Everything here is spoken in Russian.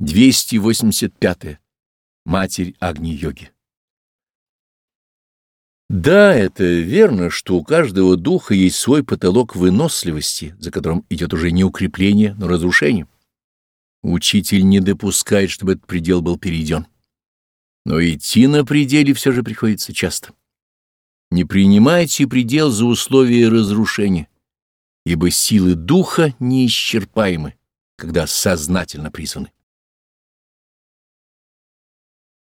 285. -е. Матерь Агни-йоги Да, это верно, что у каждого духа есть свой потолок выносливости, за которым идет уже не укрепление, но разрушение. Учитель не допускает, чтобы этот предел был перейден. Но идти на пределе все же приходится часто. Не принимайте предел за условия разрушения, ибо силы духа неисчерпаемы, когда сознательно призваны.